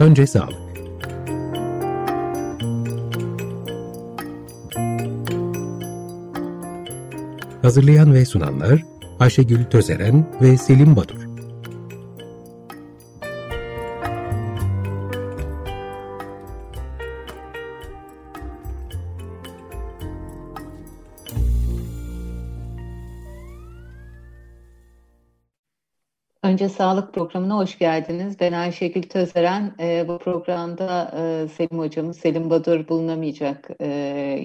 Önce sağlık. Hazırlayan ve sunanlar Ayşegül Tözeren ve Selim Badur. Önce sağlık programına hoş geldiniz. Ben Ayşegül Tözeren. E, bu programda e, Selim hocamız Selim Badur bulunamayacak e,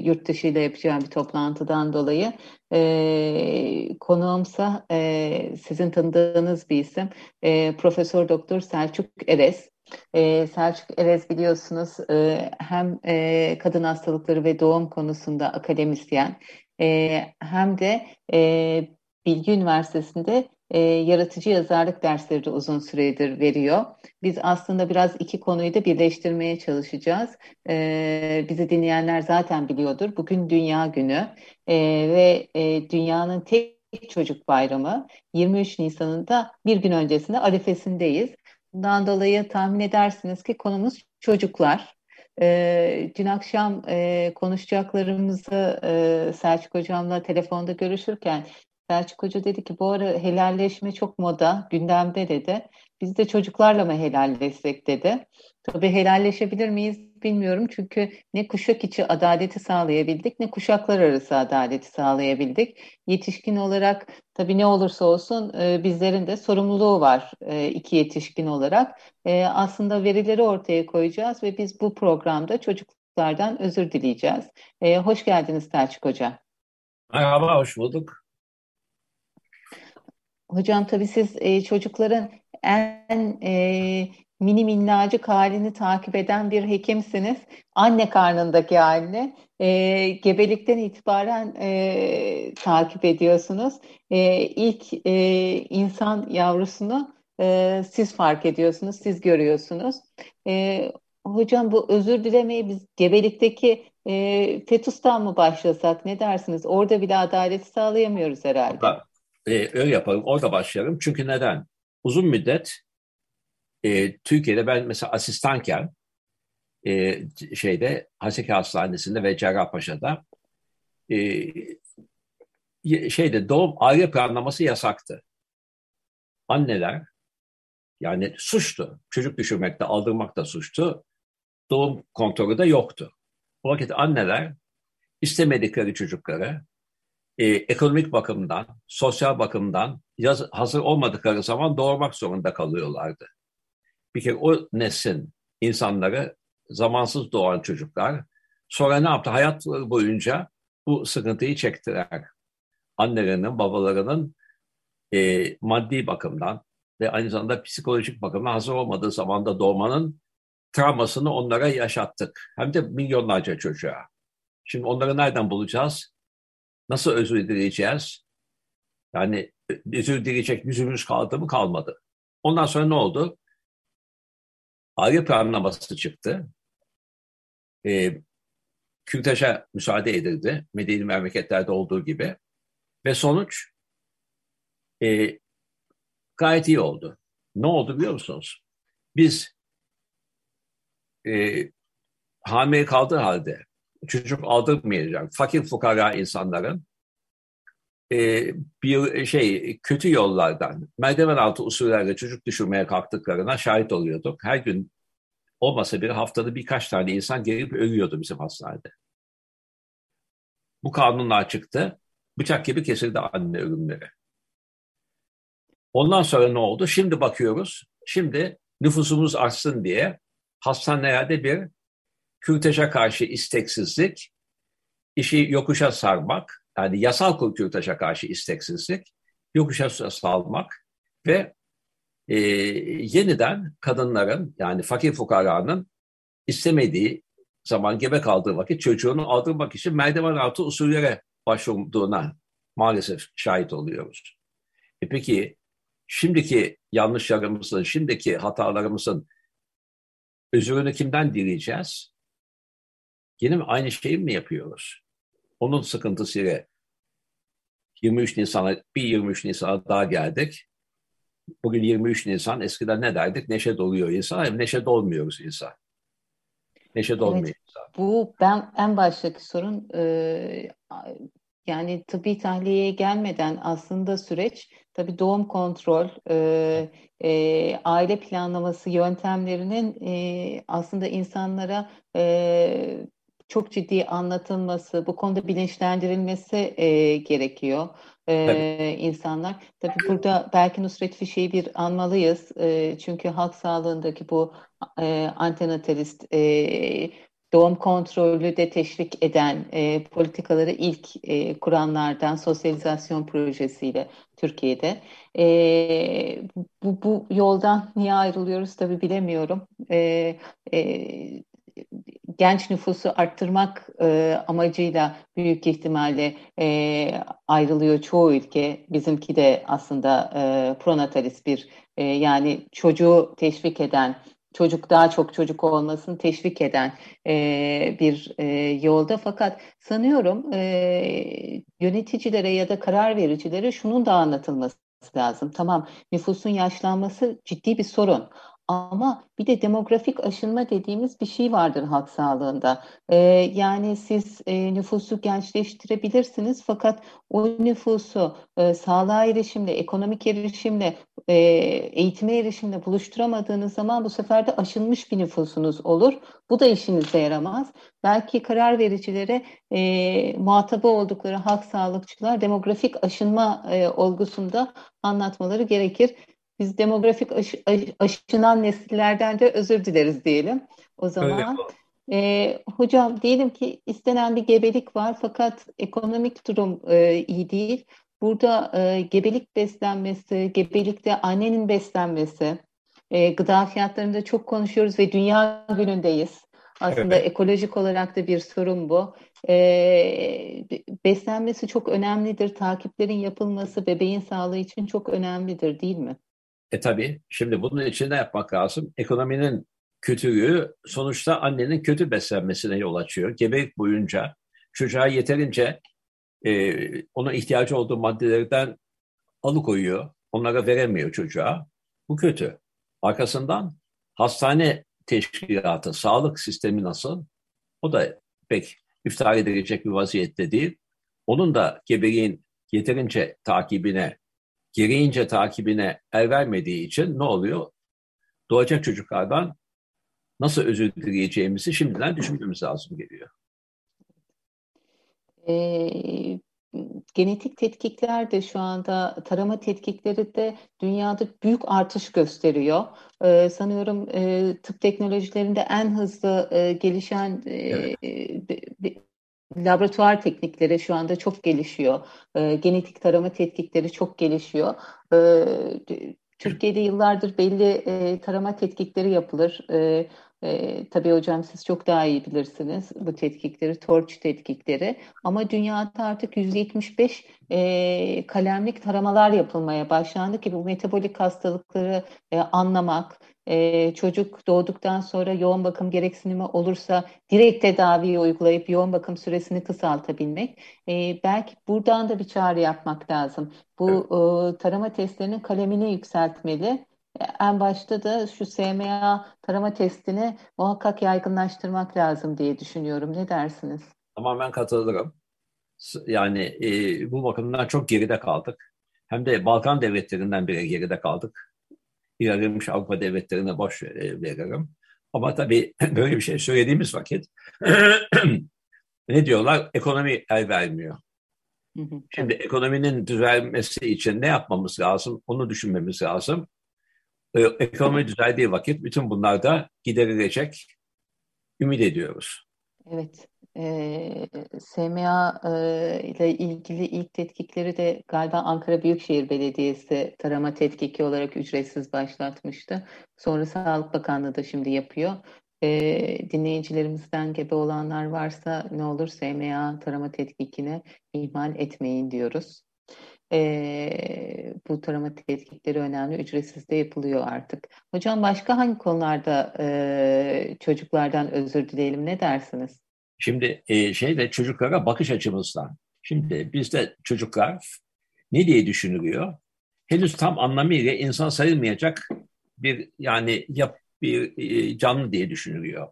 yurt dışı ile yapacağım bir toplantıdan dolayı. E, konuğumsa e, sizin tanıdığınız bir isim. E, Profesör Doktor Selçuk Eres. E, Selçuk Erez biliyorsunuz e, hem e, kadın hastalıkları ve doğum konusunda akademisyen e, hem de e, Bilgi Üniversitesi'nde e, yaratıcı yazarlık dersleri de uzun süredir veriyor. Biz aslında biraz iki konuyu da birleştirmeye çalışacağız. E, bizi dinleyenler zaten biliyordur. Bugün Dünya Günü e, ve e, dünyanın tek çocuk bayramı 23 Nisan'ında bir gün öncesinde arifesindeyiz. Bundan dolayı tahmin edersiniz ki konumuz çocuklar. E, dün akşam e, konuşacaklarımızı e, Selçuk Hocam'la telefonda görüşürken Selçuk Hoca dedi ki bu ara helalleşme çok moda, gündemde dedi. Biz de çocuklarla mı helalleşsek dedi. Tabii helalleşebilir miyiz bilmiyorum çünkü ne kuşak içi adaleti sağlayabildik ne kuşaklar arası adaleti sağlayabildik. Yetişkin olarak tabii ne olursa olsun e, bizlerin de sorumluluğu var e, iki yetişkin olarak. E, aslında verileri ortaya koyacağız ve biz bu programda çocuklardan özür dileyeceğiz. E, hoş geldiniz Selçuk Hoca. Merhaba, hoş bulduk. Hocam tabii siz e, çocukların en e, mini minnacık halini takip eden bir hekimsiniz. Anne karnındaki halini e, gebelikten itibaren e, takip ediyorsunuz. E, ilk e, insan yavrusunu e, siz fark ediyorsunuz, siz görüyorsunuz. E, hocam bu özür dilemeyi biz gebelikteki e, fetustan mı başlasak ne dersiniz? Orada bile adaleti sağlayamıyoruz herhalde. Bak, e, öyle yapalım. Orada başlayalım. Çünkü neden? Uzun müddet e, Türkiye'de ben mesela asistanken e, şeyde Haseki Hastanesi'nde ve Cerrahpaşa'da e, şeyde doğum aile planlaması yasaktı. Anneler yani suçtu. Çocuk düşürmekte, aldırmakta suçtu. Doğum kontrolü de yoktu. O vakit anneler istemedikleri çocukları e, ekonomik bakımdan, sosyal bakımdan yaz, hazır olmadıkları zaman doğurmak zorunda kalıyorlardı. Bir kere o neslin insanları zamansız doğan çocuklar sonra ne yaptı? Hayat boyunca bu sıkıntıyı çektiler. Annelerinin, babalarının e, maddi bakımdan ve aynı zamanda psikolojik bakımdan hazır olmadığı zamanda doğmanın travmasını onlara yaşattık. Hem de milyonlarca çocuğa. Şimdi onları nereden bulacağız? Nasıl özür dileyeceğiz? Yani özür dileyecek yüzümüz kaldı mı? Kalmadı. Ondan sonra ne oldu? Aile planlaması çıktı. E, kürtaja müsaade edildi. Medeni memleketlerde olduğu gibi. Ve sonuç e, gayet iyi oldu. Ne oldu biliyor musunuz? Biz e, hamile kaldığı halde çocuk aldırmayacak fakir fukara insanların e, bir şey kötü yollardan merdiven altı usullerle çocuk düşürmeye kalktıklarına şahit oluyorduk. Her gün olmasa bir haftada birkaç tane insan gelip ölüyordu bizim hastanede. Bu kanunlar çıktı. Bıçak gibi kesildi anne ölümleri. Ondan sonra ne oldu? Şimdi bakıyoruz. Şimdi nüfusumuz artsın diye hastanelerde bir kürtaja karşı isteksizlik, işi yokuşa sarmak, yani yasal kürtaja karşı isteksizlik, yokuşa salmak ve e, yeniden kadınların yani fakir fukaranın istemediği zaman gebe kaldığı vakit çocuğunu aldırmak için merdiven altı usullere başvurduğuna maalesef şahit oluyoruz. E peki şimdiki yanlışlarımızın, şimdiki hatalarımızın özürünü kimden dileyeceğiz? Yine mi aynı şeyi mi yapıyoruz? Onun sıkıntısıyla 23 Nisan'a, bir 23 Nisan'a daha geldik. Bugün 23 Nisan, eskiden ne derdik? Neşe doluyor insan. Neşe dolmuyoruz insan. Neşe dolmuyor evet, insan. Bu ben en baştaki sorun e, yani tıbbi tahliyeye gelmeden aslında süreç tabii doğum kontrol, e, e, aile planlaması yöntemlerinin e, aslında insanlara e, çok ciddi anlatılması, bu konuda bilinçlendirilmesi e, gerekiyor e, insanlar. Tabii burada belki Nusret Fişe'yi bir anmalıyız. E, çünkü halk sağlığındaki bu e, antenatalist e, doğum kontrolü de teşvik eden e, politikaları ilk e, kuranlardan sosyalizasyon projesiyle Türkiye'de. E, bu, bu yoldan niye ayrılıyoruz tabii bilemiyorum. E, e, genç nüfusu arttırmak e, amacıyla büyük ihtimalle e, ayrılıyor çoğu ülke. Bizimki de aslında e, pronatalist bir e, yani çocuğu teşvik eden çocuk daha çok çocuk olmasını teşvik eden e, bir e, yolda. Fakat sanıyorum e, yöneticilere ya da karar vericilere şunun da anlatılması lazım. Tamam nüfusun yaşlanması ciddi bir sorun ama bir de demografik aşınma dediğimiz bir şey vardır halk sağlığında. Ee, yani siz e, nüfusu gençleştirebilirsiniz fakat o nüfusu e, sağlığa erişimle, ekonomik erişimle, e, eğitime erişimle buluşturamadığınız zaman bu sefer de aşınmış bir nüfusunuz olur. Bu da işinize yaramaz. Belki karar vericilere e, muhatabı oldukları halk sağlıkçılar demografik aşınma e, olgusunda anlatmaları gerekir. Biz demografik aş, aş, aşınan nesillerden de özür dileriz diyelim. O zaman e, hocam diyelim ki istenen bir gebelik var fakat ekonomik durum e, iyi değil. Burada e, gebelik beslenmesi, gebelikte annenin beslenmesi, e, gıda fiyatlarında çok konuşuyoruz ve dünya günündeyiz. Aslında evet. ekolojik olarak da bir sorun bu. E, beslenmesi çok önemlidir. Takiplerin yapılması bebeğin sağlığı için çok önemlidir değil mi? E tabii şimdi bunun için ne yapmak lazım? Ekonominin kötülüğü sonuçta annenin kötü beslenmesine yol açıyor. Gebelik boyunca çocuğa yeterince e, ona ihtiyacı olduğu maddelerden alıkoyuyor. Onlara veremiyor çocuğa. Bu kötü. Arkasından hastane teşkilatı, sağlık sistemi nasıl? O da pek iftihar edilecek bir vaziyette değil. Onun da gebeliğin yeterince takibine gereğince takibine el vermediği için ne oluyor? Doğacak çocuklardan nasıl özür dileyeceğimizi şimdiden düşünmemiz lazım geliyor. E, genetik tetkikler de şu anda tarama tetkikleri de dünyada büyük artış gösteriyor. E, sanıyorum e, tıp teknolojilerinde en hızlı e, gelişen e, evet laboratuvar teknikleri şu anda çok gelişiyor. E, genetik tarama tetkikleri çok gelişiyor. E, Türkiye'de yıllardır belli e, tarama tetkikleri yapılır. E, e, tabii hocam siz çok daha iyi bilirsiniz bu tetkikleri, torç tetkikleri. Ama dünyada artık 175 e, kalemlik taramalar yapılmaya başlandı ki bu metabolik hastalıkları e, anlamak, e, çocuk doğduktan sonra yoğun bakım gereksinimi olursa direkt tedaviyi uygulayıp yoğun bakım süresini kısaltabilmek. E, belki buradan da bir çağrı yapmak lazım. Bu evet. e, tarama testlerinin kalemini yükseltmeli. E, en başta da şu SMA tarama testini muhakkak yaygınlaştırmak lazım diye düşünüyorum. Ne dersiniz? Tamamen katılırım. Yani e, bu bakımdan çok geride kaldık. Hem de Balkan devletlerinden biri geride kaldık ilerlemiş Avrupa devletlerine boş veririm. Ama tabii böyle bir şey söylediğimiz vakit ne diyorlar? Ekonomi el vermiyor. Şimdi ekonominin düzelmesi için ne yapmamız lazım? Onu düşünmemiz lazım. Ee, ekonomi düzeldiği vakit bütün bunlar da giderilecek ümit ediyoruz. Evet e, SMA e, ile ilgili ilk tetkikleri de galiba Ankara Büyükşehir Belediyesi tarama tetkiki olarak ücretsiz başlatmıştı. Sonra Sağlık Bakanlığı da şimdi yapıyor. E, dinleyicilerimizden gebe olanlar varsa ne olur SMA tarama tetkikini ihmal etmeyin diyoruz. E, bu tarama tetkikleri önemli. Ücretsiz de yapılıyor artık. Hocam başka hangi konularda e, çocuklardan özür dileyelim ne dersiniz? Şimdi e, şeyde çocuklara bakış açımızdan. Şimdi bizde çocuklar ne diye düşünülüyor? henüz tam anlamıyla insan sayılmayacak bir yani yap bir e, canlı diye düşünülüyor.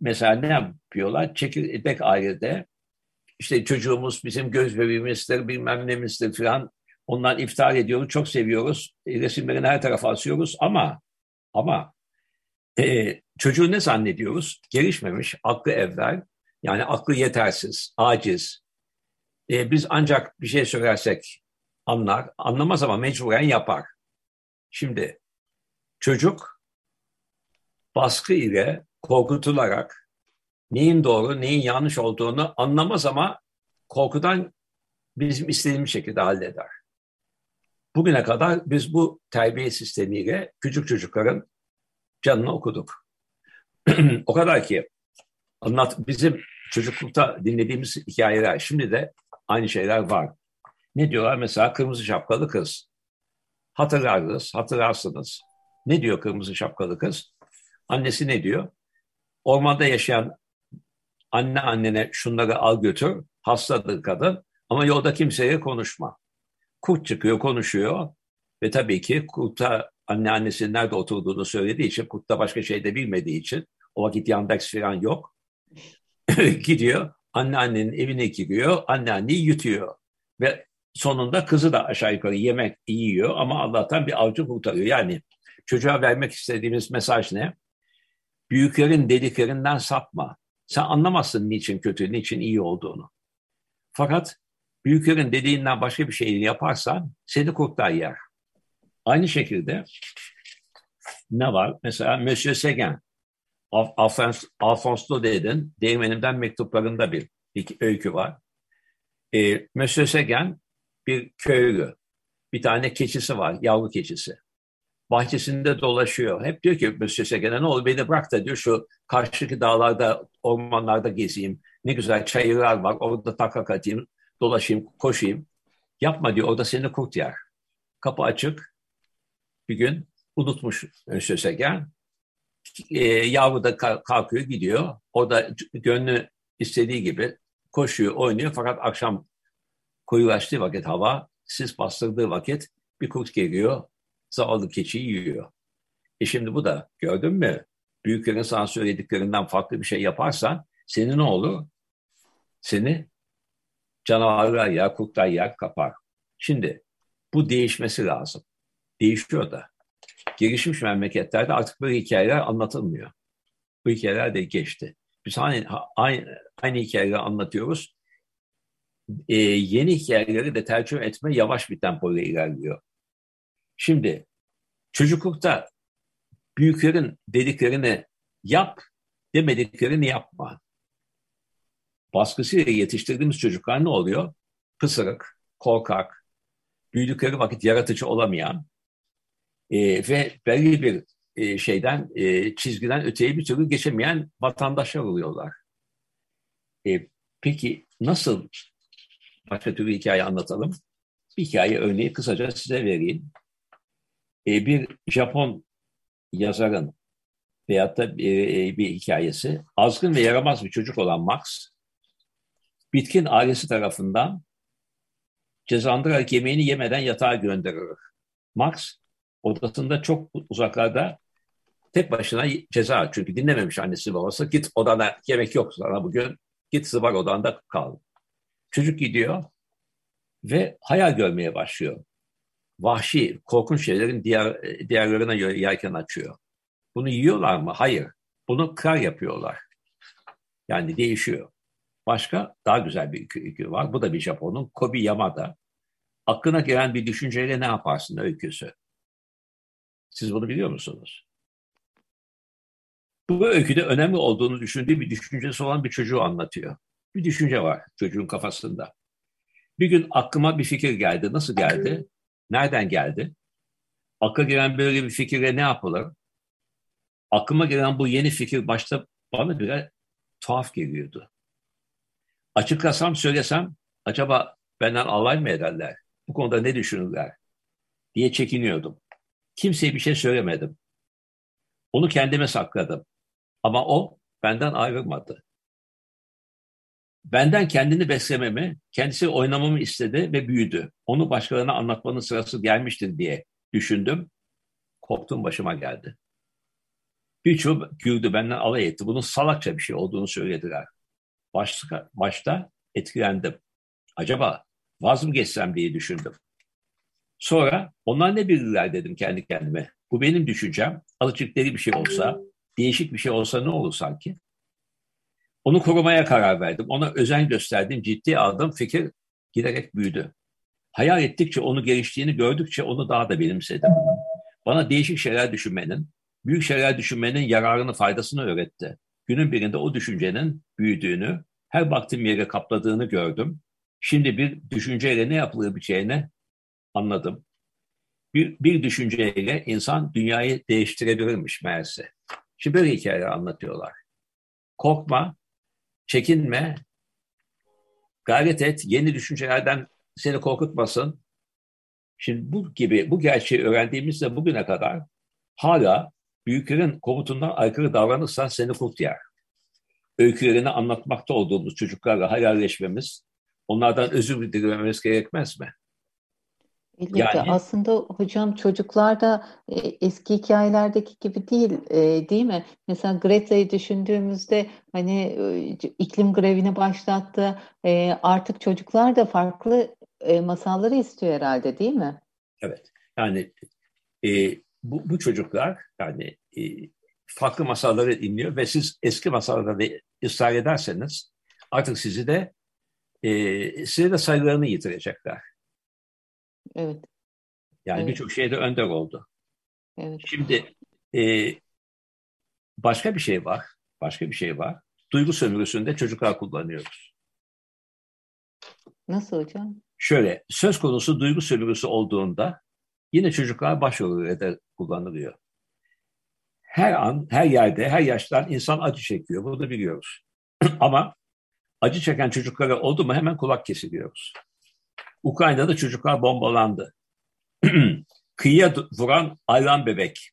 Mesela ne yapıyorlar? Çekirdek ailede işte çocuğumuz bizim göz bebeğimizdir, bilmem nemizdir falan. Ondan iftar ediyoruz, çok seviyoruz. E, resimlerini her tarafa asıyoruz ama ama e, çocuğu ne zannediyoruz? Gelişmemiş, aklı evvel, yani aklı yetersiz, aciz. E, biz ancak bir şey söylersek anlar, anlamaz ama mecburen yapar. Şimdi çocuk baskı ile korkutularak neyin doğru, neyin yanlış olduğunu anlamaz ama korkudan bizim istediğimiz şekilde halleder. Bugüne kadar biz bu terbiye sistemiyle küçük çocukların canını okuduk. o kadar ki anlat bizim çocuklukta dinlediğimiz hikayeler şimdi de aynı şeyler var. Ne diyorlar mesela kırmızı şapkalı kız. Hatırlarız, hatırlarsınız. Ne diyor kırmızı şapkalı kız? Annesi ne diyor? Ormanda yaşayan anne annene şunları al götür, hastadır kadın ama yolda kimseye konuşma. Kurt çıkıyor, konuşuyor ve tabii ki kurta anneannesinin nerede oturduğunu söylediği için, kurtta başka şey de bilmediği için, o vakit Yandex falan yok. Gidiyor, anneannenin evine giriyor, anneanneyi yutuyor. Ve sonunda kızı da aşağı yukarı yemek yiyor ama Allah'tan bir avcı kurtarıyor. Yani çocuğa vermek istediğimiz mesaj ne? Büyüklerin dediklerinden sapma. Sen anlamazsın niçin kötü, niçin iyi olduğunu. Fakat büyüklerin dediğinden başka bir şeyini yaparsan seni kurtlar yer. Aynı şekilde ne var? Mesela Monsieur Seguin, Alphonse, Alphonse Daudet'in Değirmenimden mektuplarında bir, bir öykü var. E, Monsieur Seguin bir köylü. Bir tane keçisi var, yavru keçisi. Bahçesinde dolaşıyor. Hep diyor ki Monsieur Seguin'e ne olur beni bırak da diyor şu karşıdaki dağlarda, ormanlarda gezeyim. Ne güzel çayırlar var, orada takak atayım, dolaşayım, koşayım. Yapma diyor, orada seni kurt yer. Kapı açık, bir gün unutmuş Sösegen. E, yavru da kalkıyor gidiyor. O da gönlü istediği gibi koşuyor, oynuyor. Fakat akşam koyulaştığı vakit hava, sis bastırdığı vakit bir kurt geliyor. Zavallı keçiyi yiyor. E şimdi bu da gördün mü? Büyüklerin sana söylediklerinden farklı bir şey yaparsan senin ne olur? Seni canavarlar yer, kurtlar yer, kapar. Şimdi bu değişmesi lazım değişiyor da. Gelişmiş memleketlerde artık böyle hikayeler anlatılmıyor. Bu hikayeler de geçti. Biz hani aynı, aynı hikayeleri anlatıyoruz. Ee, yeni hikayeleri de tercüme etme yavaş bir tempoyla ilerliyor. Şimdi çocuklukta büyüklerin dediklerini yap, demediklerini yapma. Baskısıyla yetiştirdiğimiz çocuklar ne oluyor? Pısırık, korkak, büyüdükleri vakit yaratıcı olamayan, e, ve belli bir e, şeyden e, çizgiden öteye bir türlü geçemeyen vatandaşlar oluyorlar. E, peki nasıl başka türlü hikaye anlatalım? Bir hikaye örneği kısaca size vereyim. E, bir Japon yazarın veyahut da bir, bir hikayesi. Azgın ve yaramaz bir çocuk olan Max, bitkin ailesi tarafından cezalandırarak yemeğini yemeden yatağa gönderilir. Max, odasında çok uzaklarda tek başına ceza çünkü dinlememiş annesi babası. Git odana yemek yok sana bugün. Git zıbar odanda kal. Çocuk gidiyor ve hayal görmeye başlıyor. Vahşi, korkunç şeylerin diğer, diğerlerine yelken açıyor. Bunu yiyorlar mı? Hayır. Bunu kar yapıyorlar. Yani değişiyor. Başka daha güzel bir öykü var. Bu da bir Japon'un Kobi Yamada. Aklına gelen bir düşünceyle ne yaparsın öyküsü. Siz bunu biliyor musunuz? Bu öyküde önemli olduğunu düşündüğü bir düşüncesi olan bir çocuğu anlatıyor. Bir düşünce var çocuğun kafasında. Bir gün aklıma bir fikir geldi. Nasıl geldi? Nereden geldi? Akla gelen böyle bir fikirle ne yapılır? Aklıma gelen bu yeni fikir başta bana bile tuhaf geliyordu. Açıklasam, söylesem acaba benden alay mı ederler? Bu konuda ne düşünürler? diye çekiniyordum. Kimseye bir şey söylemedim. Onu kendime sakladım. Ama o benden ayrılmadı. Benden kendini beslememi, kendisi oynamamı istedi ve büyüdü. Onu başkalarına anlatmanın sırası gelmiştir diye düşündüm. Korktum başıma geldi. Birçoğu güldü benden alay etti. Bunun salakça bir şey olduğunu söylediler. Başta, başta etkilendim. Acaba vaz mı geçsem diye düşündüm. Sonra onlar ne bilirler dedim kendi kendime. Bu benim düşüncem. Azıcık deli bir şey olsa, değişik bir şey olsa ne olur sanki? Onu korumaya karar verdim. Ona özen gösterdim, ciddi aldım. Fikir giderek büyüdü. Hayal ettikçe onu geliştiğini gördükçe onu daha da benimsedim. Bana değişik şeyler düşünmenin, büyük şeyler düşünmenin yararını, faydasını öğretti. Günün birinde o düşüncenin büyüdüğünü, her baktığım yere kapladığını gördüm. Şimdi bir düşünceyle ne yapılabileceğini anladım. Bir, bir düşünceyle insan dünyayı değiştirebilirmiş meğerse. Şimdi böyle hikayeler anlatıyorlar. Korkma, çekinme, gayret et, yeni düşüncelerden seni korkutmasın. Şimdi bu gibi, bu gerçeği öğrendiğimizde bugüne kadar hala büyüklerin komutundan aykırı davranırsan seni kurt yer. Öykülerini anlatmakta olduğumuz çocuklarla hayalleşmemiz, onlardan özür dilememiz gerekmez mi? Elbette yani, aslında hocam çocuklar da e, eski hikayelerdeki gibi değil e, değil mi? Mesela Greta'yı düşündüğümüzde hani e, iklim grevini başlattı. E, artık çocuklar da farklı e, masalları istiyor herhalde değil mi? Evet. Yani e, bu, bu çocuklar yani e, farklı masalları dinliyor ve siz eski masallarda ısrar ederseniz artık sizi de e, size de saygılarını yitirecekler. Evet. Yani evet. birçok şeyde önder oldu. Evet. Şimdi e, başka bir şey var. Başka bir şey var. Duygu sömürüsünde çocuklar kullanıyoruz. Nasıl hocam? Şöyle, söz konusu duygu sömürüsü olduğunda yine çocuklar başrolüyle kullanılıyor. Her an, her yerde, her yaştan insan acı çekiyor. Bunu biliyoruz. Ama acı çeken çocuklara oldu mu hemen kulak kesiliyoruz. Ukrayna'da çocuklar bombalandı. Kıyıya vuran ayran bebek.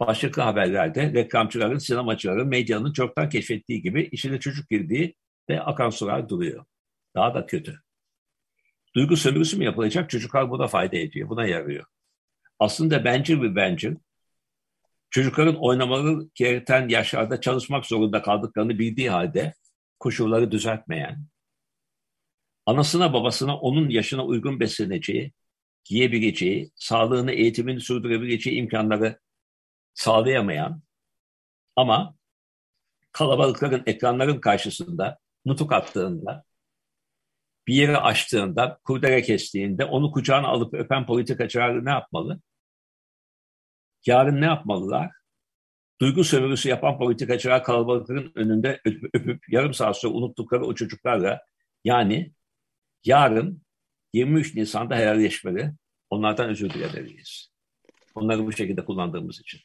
Başlıklı haberlerde reklamcıların, sinemacıların, medyanın çoktan keşfettiği gibi içine çocuk girdiği ve akan sular duruyor. Daha da kötü. Duygu sömürüsü mü yapılacak? Çocuklar buna fayda ediyor, buna yarıyor. Aslında bencil bir bencil. Çocukların oynamaları gereken yaşlarda çalışmak zorunda kaldıklarını bildiği halde koşulları düzeltmeyen, anasına babasına onun yaşına uygun besleneceği, giyebileceği, sağlığını, eğitimini sürdürebileceği imkanları sağlayamayan ama kalabalıkların, ekranların karşısında nutuk attığında, bir yere açtığında, kurdele kestiğinde onu kucağına alıp öpen politikacılar ne yapmalı? Yarın ne yapmalılar? Duygu sömürüsü yapan politikacılar kalabalıkların önünde öpüp, öpüp yarım saat sonra unuttukları o çocuklarla yani yarın 23 Nisan'da helalleşmeli. Onlardan özür dilemeliyiz. Onları bu şekilde kullandığımız için.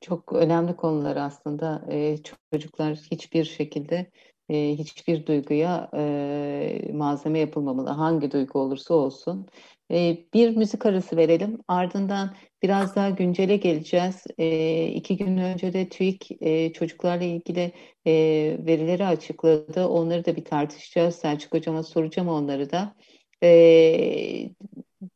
Çok önemli konular aslında. Ee, çocuklar hiçbir şekilde e, hiçbir duyguya e, malzeme yapılmamalı. Hangi duygu olursa olsun. E, bir müzik arası verelim. Ardından biraz daha güncele geleceğiz. E, iki gün önce de TÜİK e, çocuklarla ilgili e, verileri açıkladı. Onları da bir tartışacağız. Selçuk Hocam'a soracağım onları da. E,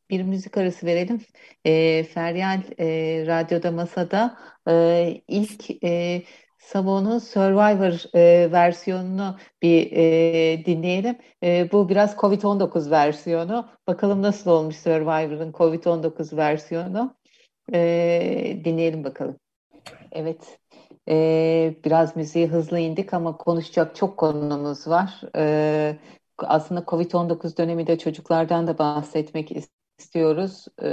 bir müzik arası verelim. E, Feryal e, Radyoda Masa'da e, ilk e, Savon'un Survivor e, versiyonunu bir e, dinleyelim. E, bu biraz COVID-19 versiyonu. Bakalım nasıl olmuş Survivor'ın COVID-19 versiyonu. E, dinleyelim bakalım. Evet. E, biraz müziği hızlı indik ama konuşacak çok konumuz var. E, aslında COVID-19 döneminde çocuklardan da bahsetmek istiyoruz. E,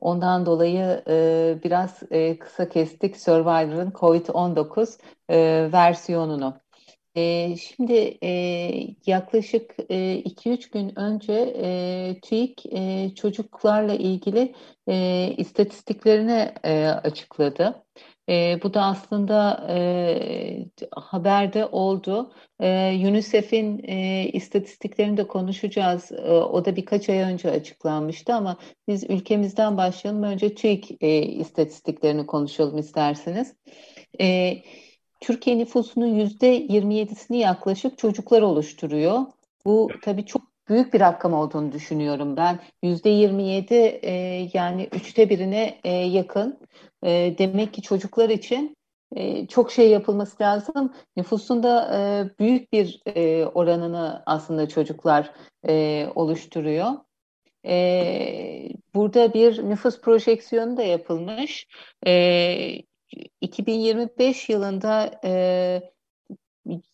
Ondan dolayı e, biraz e, kısa kestik Survivor'ın COVID-19 e, versiyonunu. E, şimdi e, yaklaşık 2-3 e, gün önce e, TÜİK e, çocuklarla ilgili e, istatistiklerini e, açıkladı. E, bu da aslında e, haberde oldu. E, UNICEF'in e, istatistiklerini de konuşacağız. E, o da birkaç ay önce açıklanmıştı ama biz ülkemizden başlayalım. Önce TÜİK e, istatistiklerini konuşalım isterseniz. E, Türkiye nüfusunun yüzde 27'sini yaklaşık çocuklar oluşturuyor. Bu tabii çok büyük bir rakam olduğunu düşünüyorum ben. Yüzde 27 e, yani üçte birine e, yakın. E, demek ki çocuklar için e, çok şey yapılması lazım. Nüfusun da e, büyük bir e, oranını aslında çocuklar e, oluşturuyor. E, burada bir nüfus projeksiyonu da yapılmış. E, 2025 yılında e,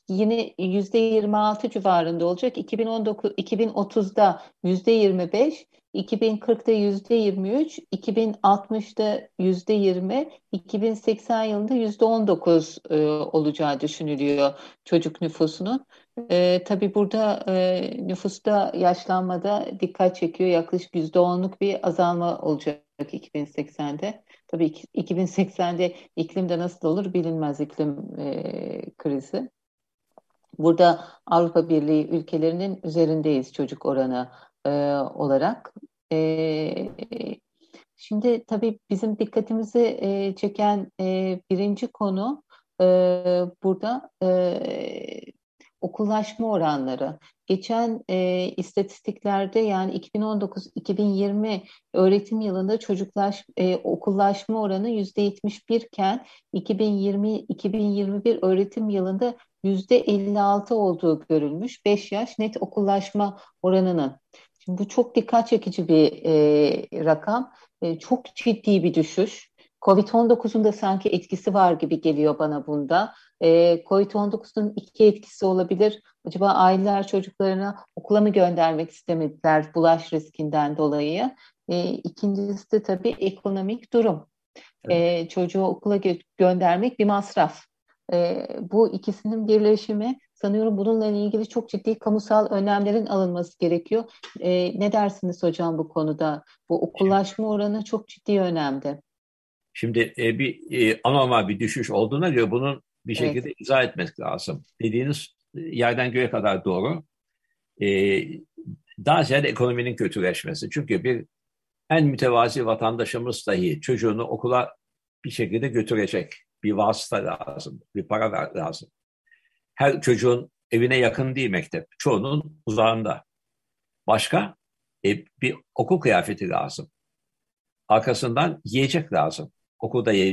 yine yüzde 26 civarında olacak. 2019 2030'da yüzde 25, 2040'da yüzde 23, 2060'da yüzde 20, 2080 yılında yüzde 19 e, olacağı düşünülüyor çocuk nüfusunun. E, tabii burada e, nüfusta yaşlanmada dikkat çekiyor. Yaklaşık yüzde 10'luk bir azalma olacak 2080'de. Tabii 2080'de iklimde nasıl olur bilinmez iklim e, krizi. Burada Avrupa Birliği ülkelerinin üzerindeyiz çocuk oranı e, olarak. E, şimdi tabii bizim dikkatimizi e, çeken e, birinci konu e, burada e, okullaşma oranları. Geçen e, istatistiklerde yani 2019-2020 öğretim yılında çocuklaş e, okullaşma oranı %71 iken 2020-2021 öğretim yılında %56 olduğu görülmüş 5 yaş net okullaşma oranının. Şimdi bu çok dikkat çekici bir e, rakam. E, çok ciddi bir düşüş. Covid-19'un da sanki etkisi var gibi geliyor bana bunda. E, Covid-19'un iki etkisi olabilir. Acaba aileler çocuklarını okula mı göndermek istemediler bulaş riskinden dolayı? E, ikincisi de tabii ekonomik durum. Evet. E, çocuğu okula gö göndermek bir masraf. E, bu ikisinin birleşimi sanıyorum bununla ilgili çok ciddi kamusal önlemlerin alınması gerekiyor. E, ne dersiniz hocam bu konuda? Bu okullaşma oranı çok ciddi önemli. Şimdi e, bir e, anormal bir düşüş olduğuna göre bunun bir şekilde evet. izah etmek lazım. Dediğiniz e, yerden göğe kadar doğru. E, daha ziyade ekonominin kötüleşmesi. Çünkü bir en mütevazi vatandaşımız dahi çocuğunu okula bir şekilde götürecek bir vasıta lazım, bir para lazım. Her çocuğun evine yakın değil mektep, çoğunun uzağında. Başka e, bir okul kıyafeti lazım. Arkasından yiyecek lazım. Okulda ye,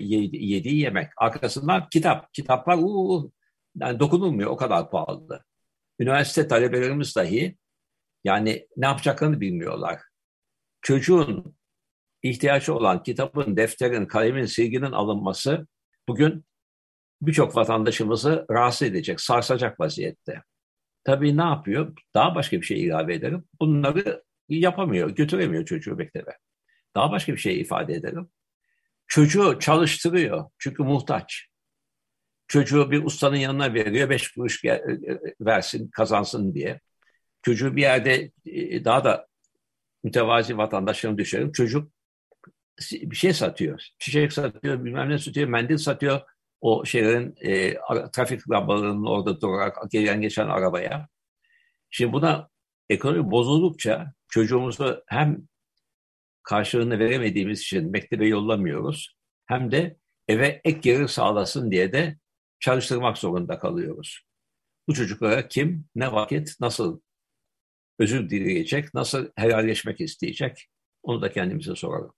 ye, yediği yemek. Arkasından kitap. Kitaplar uu, yani dokunulmuyor o kadar pahalı. Üniversite talebelerimiz dahi yani ne yapacaklarını bilmiyorlar. Çocuğun ihtiyacı olan kitabın, defterin, kalemin, silginin alınması bugün birçok vatandaşımızı rahatsız edecek, sarsacak vaziyette. Tabii ne yapıyor? Daha başka bir şey ilave ederim. Bunları yapamıyor, götüremiyor çocuğu mektebe. Daha başka bir şey ifade ederim. Çocuğu çalıştırıyor çünkü muhtaç. Çocuğu bir ustanın yanına veriyor, beş kuruş versin, kazansın diye. Çocuğu bir yerde e, daha da mütevazi vatandaşlarını düşerim. Çocuk bir şey satıyor. Çiçek satıyor, bilmem ne satıyor, mendil satıyor. O şeylerin e, trafik lambalarının orada durarak gelen geçen arabaya. Şimdi buna ekonomi bozuldukça çocuğumuzu hem karşılığını veremediğimiz için mektebe yollamıyoruz. Hem de eve ek gelir sağlasın diye de çalıştırmak zorunda kalıyoruz. Bu çocuklara kim, ne vakit, nasıl özür dileyecek, nasıl helalleşmek isteyecek onu da kendimize soralım.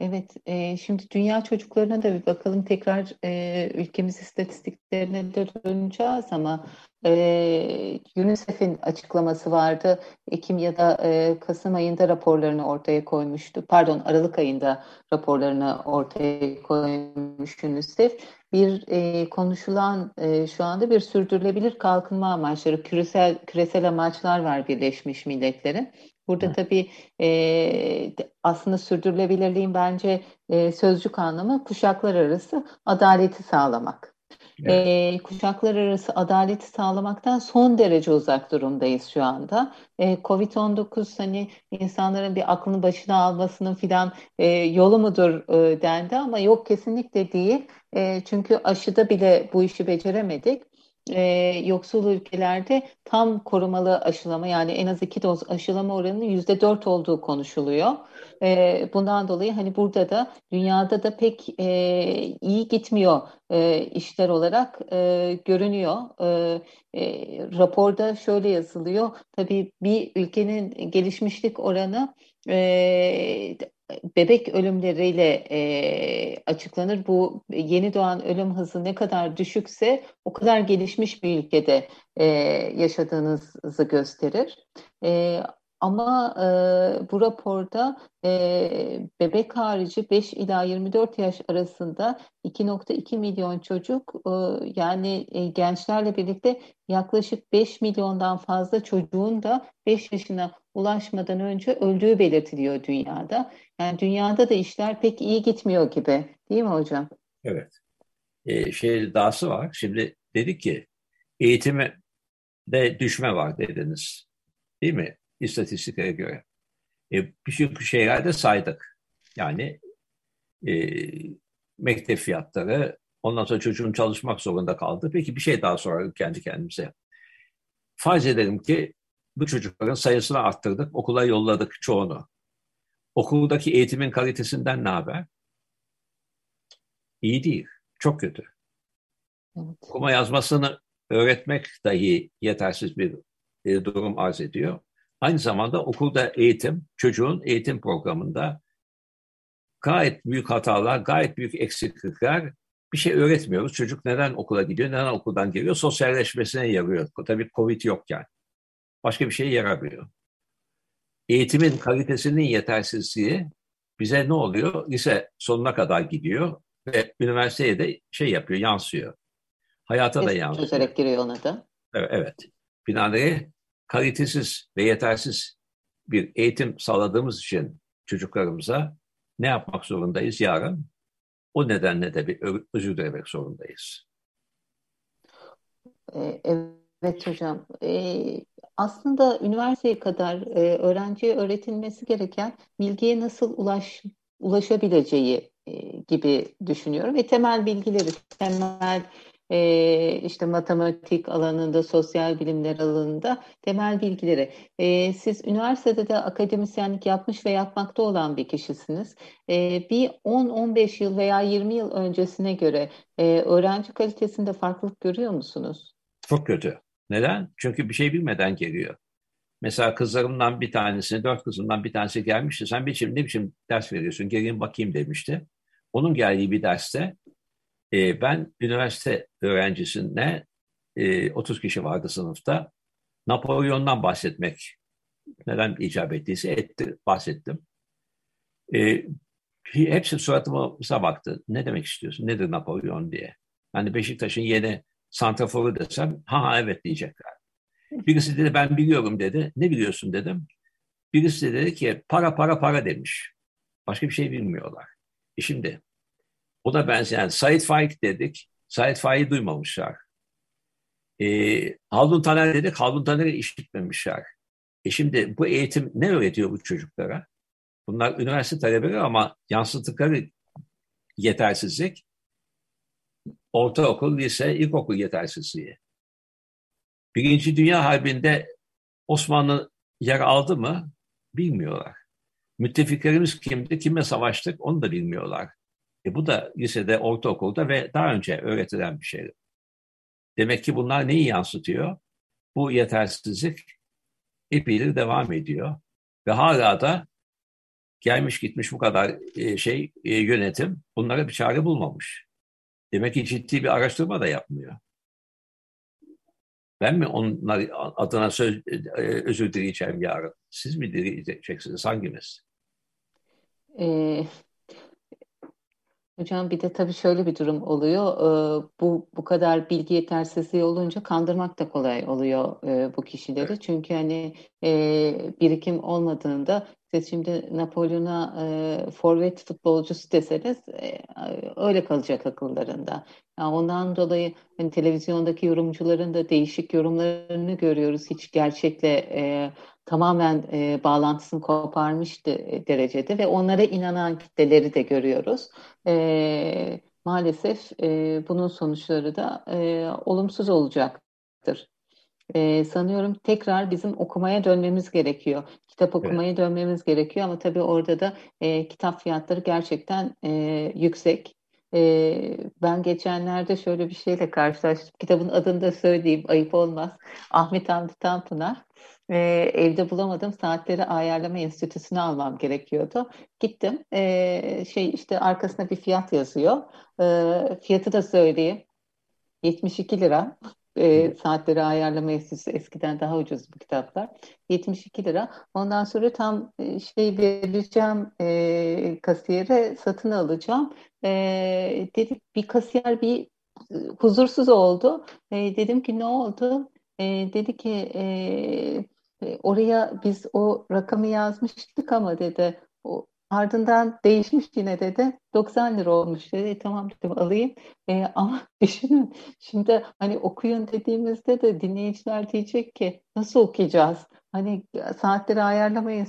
Evet, e, şimdi dünya çocuklarına da bir bakalım tekrar e, ülkemiz istatistiklerine de döneceğiz ama e, UNICEF'in açıklaması vardı. Ekim ya da e, Kasım ayında raporlarını ortaya koymuştu. Pardon, Aralık ayında raporlarını ortaya koymuş UNICEF. Bir e, konuşulan e, şu anda bir sürdürülebilir kalkınma amaçları, küresel küresel amaçlar var Birleşmiş Milletler'in. Burada Hı. tabii e, aslında sürdürülebilirliğin bence e, sözcük anlamı kuşaklar arası adaleti sağlamak. Evet. E, kuşaklar arası adaleti sağlamaktan son derece uzak durumdayız şu anda. E, Covid-19 hani insanların bir aklını başına almasının filan e, yolu mudur e, dendi ama yok kesinlikle değil. E, çünkü aşıda bile bu işi beceremedik e, yoksul ülkelerde tam korumalı aşılama yani en az iki doz aşılama oranının yüzde dört olduğu konuşuluyor. E, bundan dolayı hani burada da dünyada da pek e, iyi gitmiyor e, işler olarak e, görünüyor. E, e, raporda şöyle yazılıyor. Tabii bir ülkenin gelişmişlik oranı e, bebek ölümleriyle e, açıklanır. Bu yeni doğan ölüm hızı ne kadar düşükse o kadar gelişmiş bir ülkede e, yaşadığınızı gösterir. E, ama e, bu raporda e, bebek harici 5 ila 24 yaş arasında 2.2 milyon çocuk e, yani e, gençlerle birlikte yaklaşık 5 milyondan fazla çocuğun da 5 yaşına ulaşmadan önce öldüğü belirtiliyor dünyada. Yani dünyada da işler pek iyi gitmiyor gibi değil mi hocam? Evet. Ee, şey dahası var. Şimdi dedik ki eğitimi de düşme var dediniz. Değil mi? İstatistiklere göre. E, bir sürü şeyler de saydık. Yani e, mektep fiyatları, ondan sonra çocuğun çalışmak zorunda kaldı. Peki bir şey daha soralım kendi kendimize. Farz edelim ki bu çocukların sayısını arttırdık, okula yolladık çoğunu. Okuldaki eğitimin kalitesinden ne haber? İyi değil, çok kötü. Evet. Okuma yazmasını öğretmek dahi yetersiz bir e, durum arz ediyor. Aynı zamanda okulda eğitim, çocuğun eğitim programında gayet büyük hatalar, gayet büyük eksiklikler bir şey öğretmiyoruz. Çocuk neden okula gidiyor, neden okuldan geliyor? Sosyalleşmesine yarıyor. Tabii Covid yokken. Başka bir şeye yaramıyor. Eğitimin kalitesinin yetersizliği bize ne oluyor? Lise sonuna kadar gidiyor ve üniversiteye de şey yapıyor, yansıyor. Hayata da yansıyor. Çözerek giriyor ona da. Evet. evet. Binaenaleyh kalitesiz ve yetersiz bir eğitim sağladığımız için çocuklarımıza ne yapmak zorundayız yarın? O nedenle de bir özür dilemek zorundayız. Ee, evet hocam. Ee, aslında üniversiteye kadar e, öğrenciye öğretilmesi gereken bilgiye nasıl ulaş ulaşabileceği e, gibi düşünüyorum. Ve temel bilgileri, temel e, işte matematik alanında, sosyal bilimler alanında temel bilgileri. E, siz üniversitede de akademisyenlik yapmış ve yapmakta olan bir kişisiniz. E, bir 10-15 yıl veya 20 yıl öncesine göre e, öğrenci kalitesinde farklılık görüyor musunuz? Çok kötü. Neden? Çünkü bir şey bilmeden geliyor. Mesela kızlarımdan bir tanesi, dört kızımdan bir tanesi gelmişti. Sen biçim ne biçim ders veriyorsun? Gelin bakayım demişti. Onun geldiği bir derste e, ben üniversite öğrencisine e, 30 kişi vardı sınıfta. Napolyon'dan bahsetmek neden icap ettiyse etti, bahsettim. E, hepsi suratıma baktı. Ne demek istiyorsun? Nedir Napolyon diye. Hani Beşiktaş'ın yeni santraforu desem ha ha evet diyecekler. Birisi dedi ben biliyorum dedi. Ne biliyorsun dedim. Birisi dedi ki para para para demiş. Başka bir şey bilmiyorlar. E şimdi o da benzeyen Said Faik dedik. Said Faik'i duymamışlar. E, Haldun Taner dedik. Haldun Taner'i işitmemişler. E şimdi bu eğitim ne öğretiyor bu çocuklara? Bunlar üniversite talebeleri ama yansıttıkları yetersizlik ortaokul, lise, ilkokul yetersizliği. Birinci Dünya Harbi'nde Osmanlı yer aldı mı bilmiyorlar. Müttefiklerimiz kimdi, kime savaştık onu da bilmiyorlar. E bu da lisede, ortaokulda ve daha önce öğretilen bir şey. Demek ki bunlar neyi yansıtıyor? Bu yetersizlik epeydir devam ediyor. Ve hala da gelmiş gitmiş bu kadar e, şey e, yönetim bunlara bir çare bulmamış. Demek ki ciddi bir araştırma da yapmıyor. Ben mi onlar adına söz, e, özür dileyeceğim yarın? Siz mi dileyeceksiniz? Hanginiz? Ee, Hocam bir de tabii şöyle bir durum oluyor. Bu bu kadar bilgi yetersizliği olunca kandırmak da kolay oluyor bu kişileri. Çünkü hani birikim olmadığında siz şimdi Napolyon'a e, forvet futbolcusu deseniz e, öyle kalacak akıllarında. Yani ondan dolayı hani televizyondaki yorumcuların da değişik yorumlarını görüyoruz. Hiç gerçekle e, tamamen e, bağlantısını koparmış de, derecede ve onlara inanan kitleleri de görüyoruz. E, maalesef e, bunun sonuçları da e, olumsuz olacaktır. e, sanıyorum tekrar bizim okumaya dönmemiz gerekiyor. Kitap okumaya evet. dönmemiz gerekiyor ama tabii orada da e, kitap fiyatları gerçekten e, yüksek. E, ben geçenlerde şöyle bir şeyle karşılaştım. Kitabın adını da söyleyeyim, ayıp olmaz. Ahmet Hamdi Tanpınar. E, evde bulamadım. Saatleri ayarlama enstitüsüne almam gerekiyordu. Gittim. E, şey işte arkasında bir fiyat yazıyor. E, fiyatı da söyleyeyim. 72 lira e, saatleri ayarlama enstitüsü eskiden daha ucuz bu kitaplar. 72 lira. Ondan sonra tam şey vereceğim e, kasiyere satın alacağım. E, dedik bir kasiyer bir huzursuz oldu. E, dedim ki ne oldu? E, dedi ki e, e, oraya biz o rakamı yazmıştık ama dedi o Ardından değişmiş yine dedi. 90 lira olmuş dedi. Tamam dedim alayım. E, ama düşünün şimdi hani okuyun dediğimizde de dinleyiciler diyecek ki nasıl okuyacağız? Hani saatleri ayarlamayın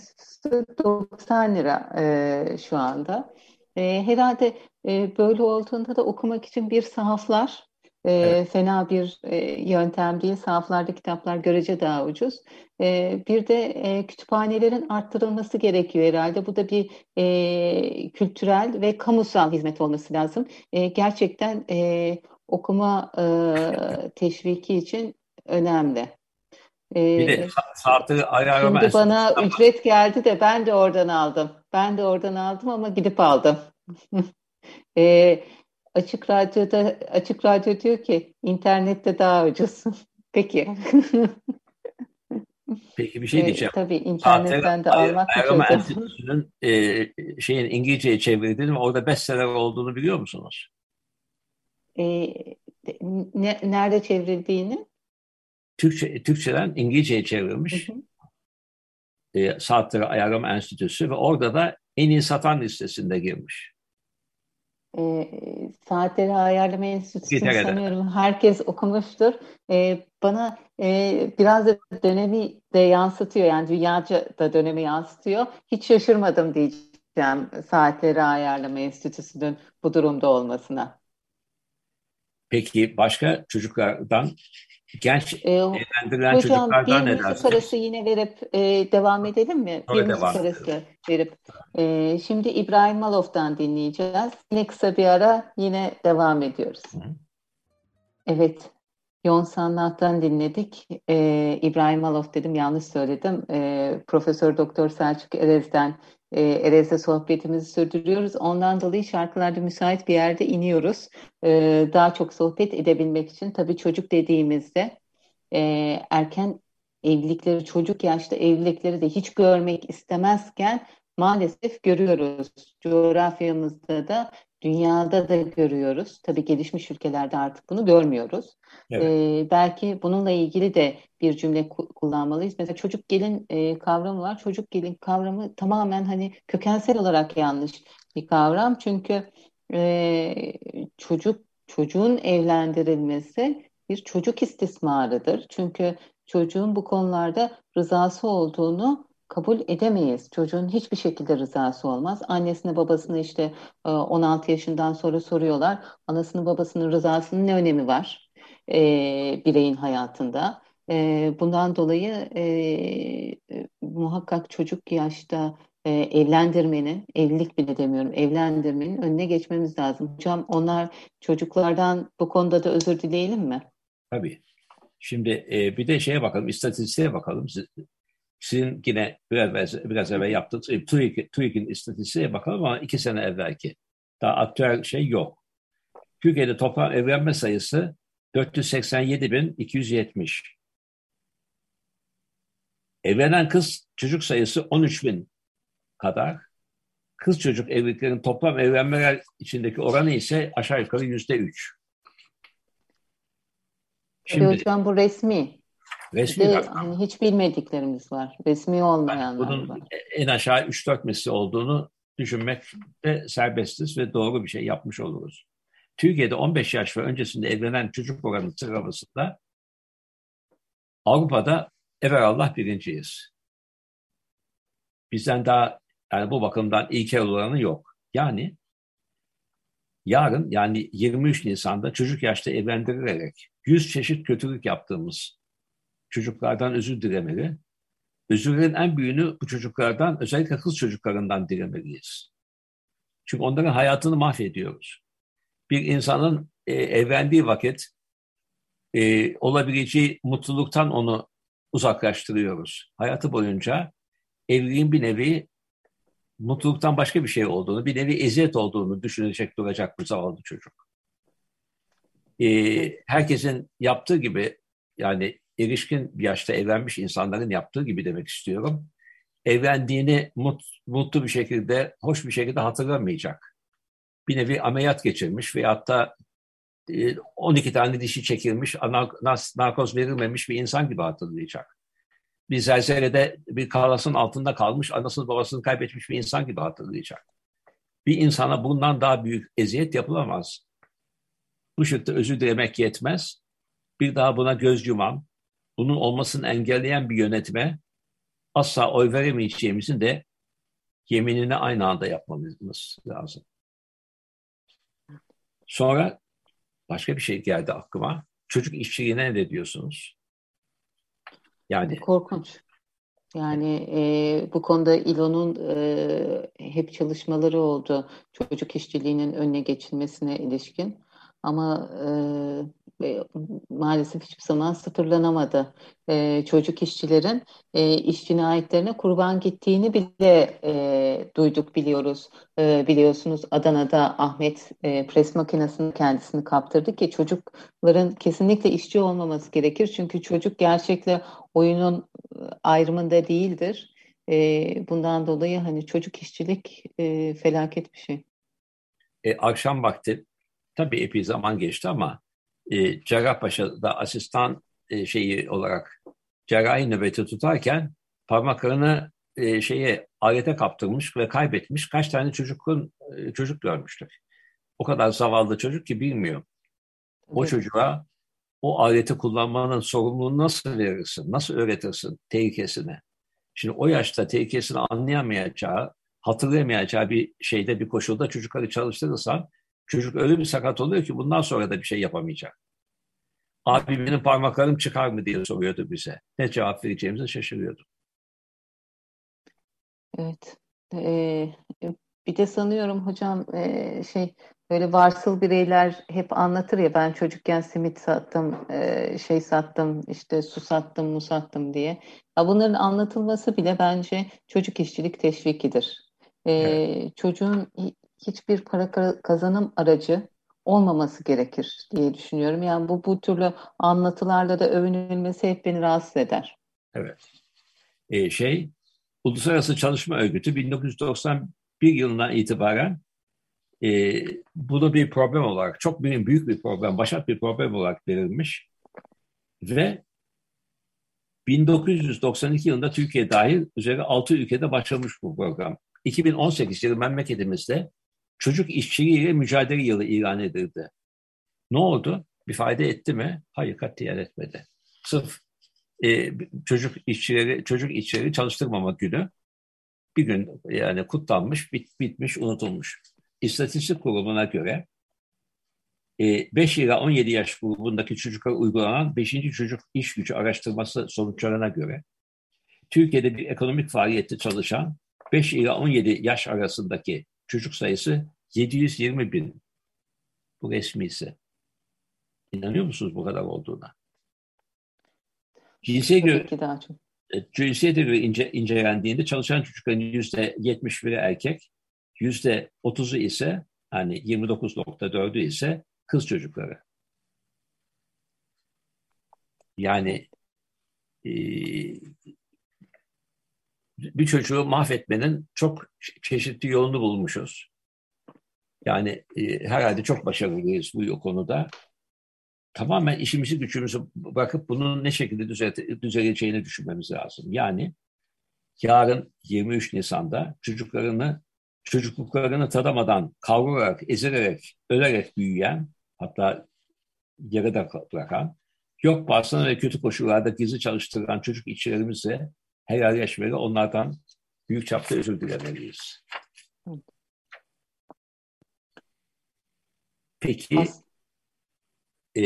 90 lira e, şu anda. E, herhalde e, böyle olduğunda da okumak için bir sahaflar e, evet. Fena bir e, yöntem değil. Sahaflarda kitaplar görece daha ucuz. E, bir de e, kütüphanelerin arttırılması gerekiyor herhalde. Bu da bir e, kültürel ve kamusal hizmet olması lazım. E, gerçekten e, okuma e, teşviki için önemli. E, bir de saati ayarlama. Şimdi bana ücret geldi de ben de oradan aldım. Ben de oradan aldım ama gidip aldım. e, Açık Radyo'da Açık Radyo diyor ki internette daha ucuz. Peki. Peki bir şey diyeceğim. E, tabii internetten de almak Erama Enstitüsü'nün e, şeyin İngilizceye çevrildiğini ve orada bestseller olduğunu biliyor musunuz? E, ne, nerede çevrildiğini? Türkçe, Türkçeden İngilizceye çevrilmiş. Hı hı. E, Saatleri Ayarlama Enstitüsü ve orada da en iyi satan listesinde girmiş e, saatleri ayarlama enstitüsünü sanıyorum herkes okumuştur. E, bana e, biraz da dönemi de yansıtıyor yani dünyaca da dönemi yansıtıyor. Hiç şaşırmadım diyeceğim saatleri ayarlama enstitüsünün bu durumda olmasına. Peki başka çocuklardan genç e, evlendirilen hocam, çocuklardan ne bir müzik arası yine verip e, devam edelim mi? Öyle bir müzik arası verip. E, şimdi İbrahim Malof'tan dinleyeceğiz. Yine kısa bir ara yine devam ediyoruz. Hı. Evet. Yon Sannat'tan dinledik. Ee, İbrahim Malof dedim, yanlış söyledim. Ee, Profesör Doktor Selçuk Erez'den e, Erez'le sohbetimizi sürdürüyoruz. Ondan dolayı şarkılarda müsait bir yerde iniyoruz. Ee, daha çok sohbet edebilmek için. Tabii çocuk dediğimizde e, erken evlilikleri, çocuk yaşta evlilikleri de hiç görmek istemezken maalesef görüyoruz. Coğrafyamızda da dünyada da görüyoruz. Tabii gelişmiş ülkelerde artık bunu görmüyoruz. Evet. Ee, belki bununla ilgili de bir cümle kullanmalıyız. Mesela çocuk gelin e, kavramı var. Çocuk gelin kavramı tamamen hani kökensel olarak yanlış bir kavram. Çünkü e, çocuk çocuğun evlendirilmesi bir çocuk istismarıdır. Çünkü çocuğun bu konularda rızası olduğunu kabul edemeyiz. Çocuğun hiçbir şekilde rızası olmaz. Annesine babasına işte 16 e, yaşından sonra soruyorlar. Anasının babasının rızasının ne önemi var e, bireyin hayatında? E, bundan dolayı e, e, muhakkak çocuk yaşta e, evlendirmenin, evlilik bile demiyorum, evlendirmenin önüne geçmemiz lazım. Hocam onlar çocuklardan bu konuda da özür dileyelim mi? Tabii. Şimdi e, bir de şeye bakalım, istatistiğe bakalım. Sizin yine biraz, biraz evvel yaptığınız e, TÜİK, TÜİK'in istatistiğe bakalım ama iki sene evvelki. Daha aktüel şey yok. Türkiye'de toplam evlenme sayısı 487.270. Evlenen kız çocuk sayısı 13.000 kadar. Kız çocuk evliliklerin toplam evlenmeler içindeki oranı ise aşağı yukarı yüzde üç. Şimdi, hocam bu resmi. Resmi de, hani hiç bilmediklerimiz var. Resmi olmayanlar bunun var. en aşağı 3-4 misli olduğunu düşünmek de serbestiz ve doğru bir şey yapmış oluruz. Türkiye'de 15 yaş ve öncesinde evlenen çocuk oranı sıralamasında Avrupa'da Allah birinciyiz. Bizden daha yani bu bakımdan ilkel olanı yok. Yani yarın yani 23 Nisan'da çocuk yaşta evlendirilerek 100 çeşit kötülük yaptığımız çocuklardan özür dilemeli. Özürlerin en büyüğünü bu çocuklardan, özellikle kız çocuklarından dilemeliyiz. Çünkü onların hayatını mahvediyoruz. Bir insanın e, evlendiği vakit e, olabileceği mutluluktan onu uzaklaştırıyoruz. Hayatı boyunca evliliğin bir nevi mutluluktan başka bir şey olduğunu, bir nevi eziyet olduğunu düşünecek duracak bu zavallı çocuk. Ee, herkesin yaptığı gibi yani erişkin yaşta evlenmiş insanların yaptığı gibi demek istiyorum. Evlendiğini mut, mutlu bir şekilde, hoş bir şekilde hatırlamayacak. Bir nevi ameliyat geçirmiş veyahut da 12 tane dişi çekilmiş, narkoz verilmemiş bir insan gibi hatırlayacak. Bir zelzelede bir kalasın altında kalmış, anasını babasını kaybetmiş bir insan gibi hatırlayacak. Bir insana bundan daha büyük eziyet yapılamaz. Bu şekilde özür dilemek yetmez. Bir daha buna göz yuman, bunun olmasını engelleyen bir yönetime asla oy veremeyeceğimizin de yeminini aynı anda yapmamız lazım. Sonra başka bir şey geldi aklıma. Çocuk işçiliğine ne diyorsunuz? Yani korkunç. Yani e, bu konuda İLO'nun e, hep çalışmaları oldu çocuk işçiliğinin önüne geçilmesine ilişkin. Ama e, maalesef hiçbir zaman sıfırlanamadı. E, çocuk işçilerin e, iş cinayetlerine kurban gittiğini bile e, duyduk biliyoruz. E, biliyorsunuz Adana'da Ahmet e, pres makinesini kendisini kaptırdı ki çocukların kesinlikle işçi olmaması gerekir. Çünkü çocuk gerçekle oyunun ayrımında değildir. E, bundan dolayı hani çocuk işçilik e, felaket bir şey. E, akşam vakti Tabii epey zaman geçti ama e, Cerrahpaşa'da asistan e, şeyi olarak cerrahi nöbeti tutarken parmaklarını e, şeye alete kaptırmış ve kaybetmiş. Kaç tane çocukun e, çocuk görmüştük. O kadar zavallı çocuk ki bilmiyor. O evet. çocuğa o aleti kullanmanın sorumluluğunu nasıl verirsin, nasıl öğretirsin tehlikesini? Şimdi o yaşta tehlikesini anlayamayacağı, hatırlayamayacağı bir şeyde, bir koşulda çocukları çalıştırırsan Çocuk öyle bir sakat oluyor ki bundan sonra da bir şey yapamayacak. Abi benim parmaklarım çıkar mı diye soruyordu bize. Ne cevap vereceğimizi şaşırıyordum. Evet. Ee, bir de sanıyorum hocam e, şey böyle varsıl bireyler hep anlatır ya ben çocukken simit sattım, e, şey sattım, işte su sattım, mu sattım diye. Ya bunların anlatılması bile bence çocuk işçilik teşvikidir. E, evet. Çocuğun hiçbir para kazanım aracı olmaması gerekir diye düşünüyorum. Yani bu bu türlü anlatılarla da övünülmesi hep beni rahatsız eder. Evet. Ee, şey, Uluslararası Çalışma Örgütü 1991 yılından itibaren e, bunu bir problem olarak, çok büyük, büyük bir problem, başat bir problem olarak verilmiş ve 1992 yılında Türkiye dahil üzeri 6 ülkede başlamış bu program. 2018 yılı memleketimizde çocuk işçiliğiyle mücadele yılı ilan edildi. Ne oldu? Bir fayda etti mi? Hayır katiyen etmedi. Sırf e, çocuk işçileri çocuk işçileri çalıştırmama günü bir gün yani kutlanmış, bit, bitmiş, unutulmuş. İstatistik kurumuna göre 5 e, ila 17 yaş grubundaki çocuklar uygulanan 5. çocuk iş gücü araştırması sonuçlarına göre Türkiye'de bir ekonomik faaliyette çalışan 5 ila 17 yaş arasındaki çocuk sayısı 720 bin. Bu resmisi. İnanıyor musunuz bu kadar olduğuna? Cinsiyete göre, e, cinsiyete göre ince, incelendiğinde çalışan çocukların yüzde 71'i erkek, yüzde 30'u ise hani 29.4'ü ise kız çocukları. Yani e, bir çocuğu mahvetmenin çok çeşitli yolunu bulmuşuz. Yani e, herhalde çok başarılıyız bu konuda. Tamamen işimizi gücümüzü bırakıp bunun ne şekilde düzelte, düzeleceğini düşünmemiz lazım. Yani yarın 23 Nisan'da çocuklarını çocukluklarını tadamadan kavrularak, ezilerek, ölerek büyüyen hatta yarıda bırakan yok bazen ve kötü koşullarda gizli çalıştırılan çocuk işçilerimizle helalleşmeli, onlardan büyük çapta özür dilemeliyiz. Peki e,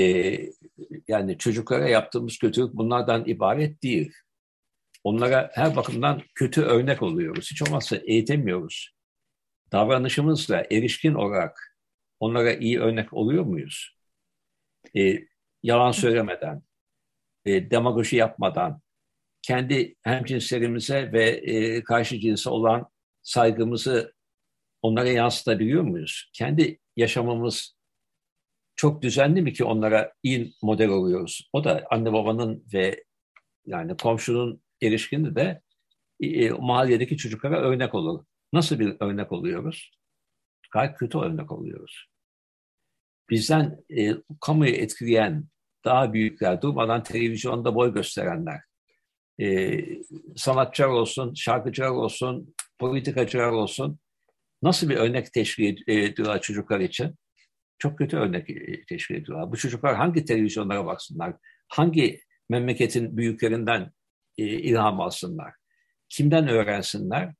yani çocuklara yaptığımız kötülük bunlardan ibaret değil. Onlara her bakımdan kötü örnek oluyoruz. Hiç olmazsa eğitemiyoruz. Davranışımızla erişkin olarak onlara iyi örnek oluyor muyuz? E, yalan söylemeden, e, demagoji yapmadan, kendi hemcinslerimize ve e, karşı cinse olan saygımızı onlara yansıtabiliyor muyuz? Kendi yaşamımız çok düzenli mi ki onlara iyi model oluyoruz? O da anne babanın ve yani komşunun erişkini de e, mahalledeki çocuklara örnek olur. Nasıl bir örnek oluyoruz? Gayet kötü örnek oluyoruz. Bizden e, kamuyu etkileyen daha büyükler, durmadan televizyonda boy gösterenler, e, sanatçılar olsun, şarkıcılar olsun, politikacılar olsun nasıl bir örnek teşkil ediyorlar çocuklar için? Çok kötü örnek e, teşkil ediyorlar. Bu çocuklar hangi televizyonlara baksınlar? Hangi memleketin büyüklerinden e, ilham alsınlar? Kimden öğrensinler?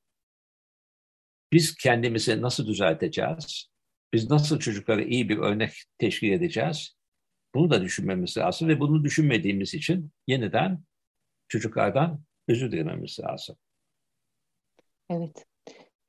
Biz kendimizi nasıl düzelteceğiz? Biz nasıl çocuklara iyi bir örnek teşkil edeceğiz? Bunu da düşünmemiz lazım ve bunu düşünmediğimiz için yeniden çocuklardan özür dilememiz lazım. Evet.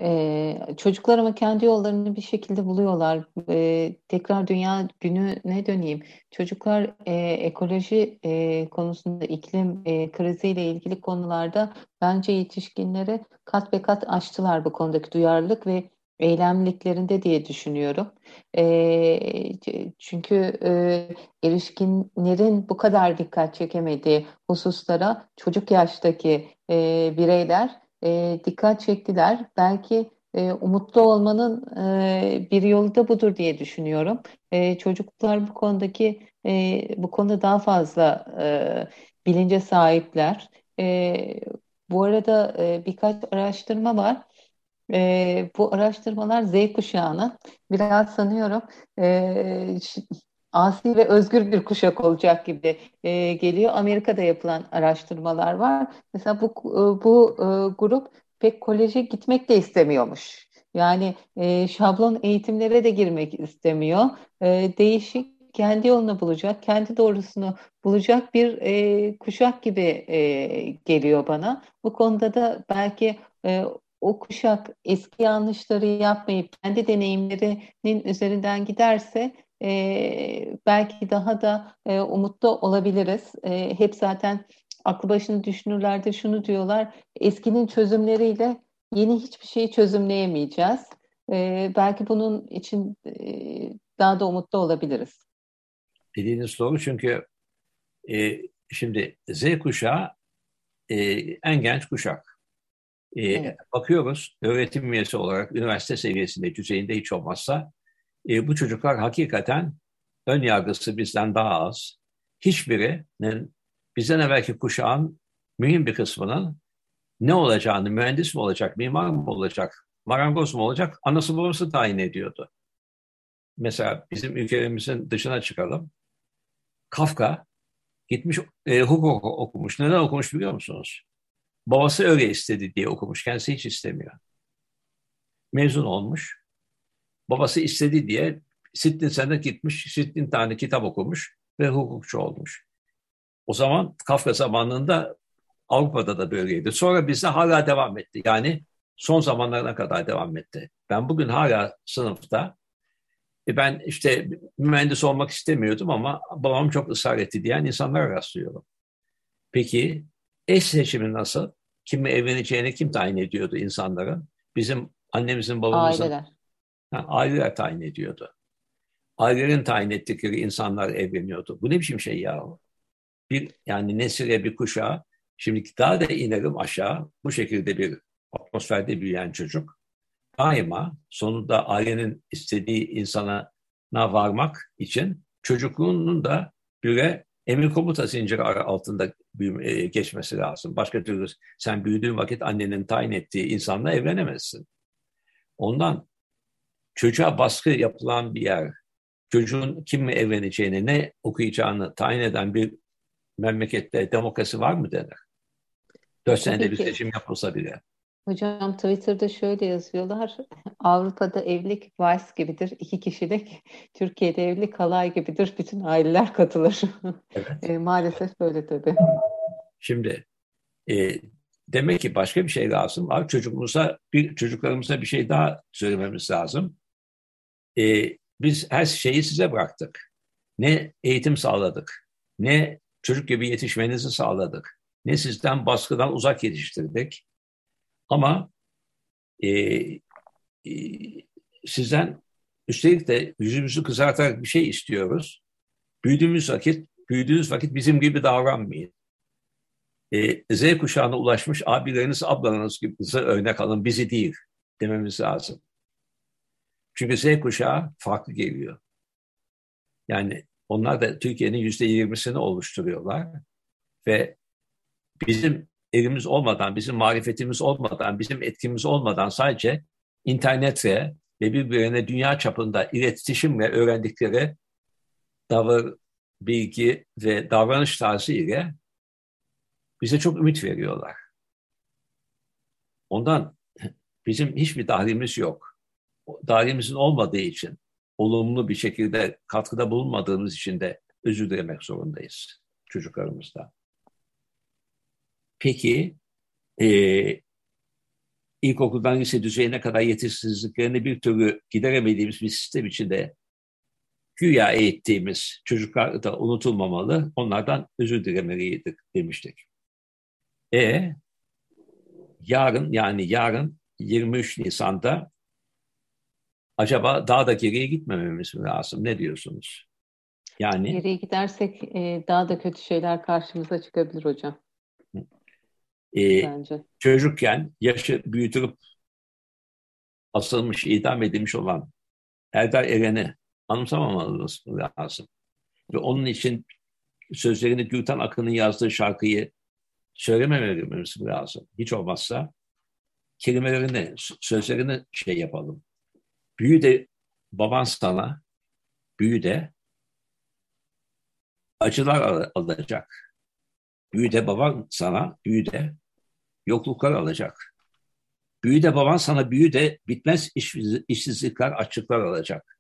Ee, çocuklar ama kendi yollarını bir şekilde buluyorlar. Ee, tekrar Dünya Günü'ne döneyim. Çocuklar e, ekoloji e, konusunda iklim e, kriziyle ilgili konularda bence yetişkinlere kat be kat aştılar bu konudaki duyarlılık ve eylemliklerinde diye düşünüyorum. E, çünkü e, erişkinlerin bu kadar dikkat çekemediği hususlara çocuk yaştaki e, bireyler e, dikkat çektiler. Belki e, umutlu olmanın e, bir yolu da budur diye düşünüyorum. E, çocuklar bu konudaki e, bu konuda daha fazla e, bilince sahipler. E, bu arada e, birkaç araştırma var. E, bu araştırmalar Z kuşağının biraz sanıyorum e, asi ve özgür bir kuşak olacak gibi e, geliyor. Amerika'da yapılan araştırmalar var. Mesela bu e, bu e, grup pek koleje gitmek de istemiyormuş. Yani e, şablon eğitimlere de girmek istemiyor. E, değişik kendi yolunu bulacak, kendi doğrusunu bulacak bir e, kuşak gibi e, geliyor bana. Bu konuda da belki e, o kuşak eski yanlışları yapmayıp kendi deneyimlerinin üzerinden giderse e, belki daha da e, umutlu olabiliriz. E, hep zaten aklı başını düşünürlerde şunu diyorlar, eskinin çözümleriyle yeni hiçbir şeyi çözümleyemeyeceğiz. E, belki bunun için e, daha da umutlu olabiliriz. Dediğiniz doğru çünkü e, şimdi Z kuşağı e, en genç kuşak. E, evet. Bakıyoruz öğretim üyesi olarak üniversite seviyesinde düzeyinde hiç olmazsa e, bu çocuklar hakikaten ön yargısı bizden daha az. Hiçbirinin bizden evvelki kuşağın mühim bir kısmının ne olacağını, mühendis mi olacak, mimar mı olacak, marangoz mu olacak, anası babası tayin ediyordu. Mesela bizim ülkemizin dışına çıkalım. Kafka gitmiş e, hukuk okumuş. Neden okumuş biliyor musunuz? Babası öyle istedi diye okumuş. Kendisi hiç istemiyor. Mezun olmuş. Babası istedi diye sittin sene gitmiş, sittin tane kitap okumuş ve hukukçu olmuş. O zaman Kafka zamanında Avrupa'da da böyleydi. Sonra bizde hala devam etti. Yani son zamanlarına kadar devam etti. Ben bugün hala sınıfta e ben işte mühendis olmak istemiyordum ama babam çok ısrar etti diyen insanlara rastlıyorum. Peki eş seçimi nasıl? Kimle evleneceğini kim tayin ediyordu insanların? Bizim annemizin babamızın Aileler. Ha, aileler tayin ediyordu. Ailelerin tayin ettikleri insanlar evleniyordu. Bu ne biçim şey ya? Bir yani nesile bir kuşağı. Şimdi daha da inerim aşağı. Bu şekilde bir atmosferde büyüyen çocuk daima sonunda ailenin istediği insana varmak için çocukluğunun da böyle emir komuta zinciri altında büyüme, geçmesi lazım. Başka türlü sen büyüdüğün vakit annenin tayin ettiği insanla evlenemezsin. Ondan çocuğa baskı yapılan bir yer, çocuğun kimle evleneceğini, ne okuyacağını tayin eden bir memlekette demokrasi var mı denir? Dört senede bir seçim yapılsa bile. Hocam Twitter'da şöyle yazıyorlar. Avrupa'da evlilik vals gibidir. iki kişilik. Türkiye'de evlilik halay gibidir. Bütün aileler katılır. Evet. e, maalesef böyle tabii. Şimdi e, demek ki başka bir şey lazım. Abi çocuğumuza, bir, çocuklarımıza bir şey daha söylememiz lazım. E, biz her şeyi size bıraktık. Ne eğitim sağladık, ne çocuk gibi yetişmenizi sağladık, ne sizden baskıdan uzak yetiştirdik ama e, e, sizden üstelik de yüzümüzü kızartarak bir şey istiyoruz. Büyüdüğümüz vakit, büyüdüğünüz vakit bizim gibi davranmayın. E, Z kuşağına ulaşmış abileriniz, ablalarınız gibi örnek alın, bizi değil dememiz lazım. Çünkü Z kuşağı farklı geliyor. Yani onlar da Türkiye'nin yüzde yirmisini oluşturuyorlar ve bizim elimiz olmadan, bizim marifetimiz olmadan, bizim etkimiz olmadan sadece internetle ve birbirine dünya çapında iletişimle öğrendikleri davır, bilgi ve davranış tarzı ile bize çok ümit veriyorlar. Ondan bizim hiçbir dahlimiz yok. Dahlimizin olmadığı için, olumlu bir şekilde katkıda bulunmadığımız için de özür dilemek zorundayız çocuklarımızdan. Peki e, ilkokuldan lise düzeyine kadar yetersizliklerini bir türlü gideremediğimiz bir sistem içinde güya eğittiğimiz çocuklar da unutulmamalı, onlardan özür dilemeliydik demiştik. E yarın yani yarın 23 Nisan'da acaba daha da geriye gitmememiz mi lazım? Ne diyorsunuz? Yani geriye gidersek e, daha da kötü şeyler karşımıza çıkabilir hocam e, Bence. çocukken yaşı büyütülüp asılmış, idam edilmiş olan Erdal Eren'i anımsamamamız lazım. Ve onun için sözlerini Gülten Akın'ın yazdığı şarkıyı söylemememiz lazım. Hiç olmazsa kelimelerini, sözlerini şey yapalım. Büyü de baban sana, büyü de acılar alacak. Büyü de baban sana, büyü de yokluklar alacak. Büyü de baban sana büyü de bitmez iş, işsizlikler, açıklar alacak.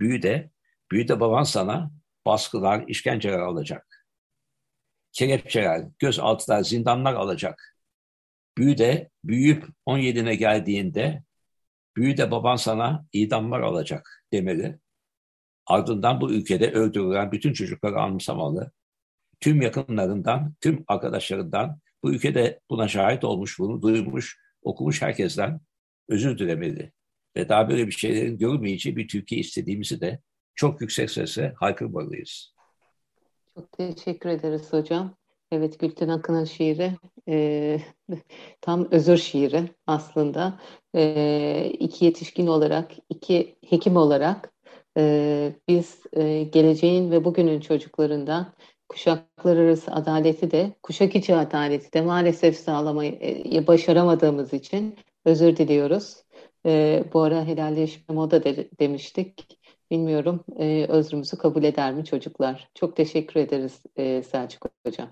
Büyü de, büyü de baban sana baskılar, işkenceler alacak. Kelepçeler, gözaltılar, zindanlar alacak. Büyü de büyüyüp 17'ine geldiğinde büyü de baban sana idamlar alacak demeli. Ardından bu ülkede öldürülen bütün çocukları anımsamalı. Tüm yakınlarından, tüm arkadaşlarından, bu ülkede buna şahit olmuş, bunu duymuş, okumuş herkesten özür dilemeli. Ve daha böyle bir şeylerin görülmeyeceği bir Türkiye istediğimizi de çok yüksek sesle haykırmalıyız. Çok teşekkür ederiz hocam. Evet Gülten Akın'ın şiiri e, tam özür şiiri aslında. E, iki yetişkin olarak, iki hekim olarak e, biz e, geleceğin ve bugünün çocuklarından kuşaklar arası adaleti de, kuşak içi adaleti de maalesef sağlamayı e, başaramadığımız için özür diliyoruz. E, bu ara helalleşme moda de, demiştik. Bilmiyorum e, özrümüzü kabul eder mi çocuklar? Çok teşekkür ederiz e, Selçuk Hocam.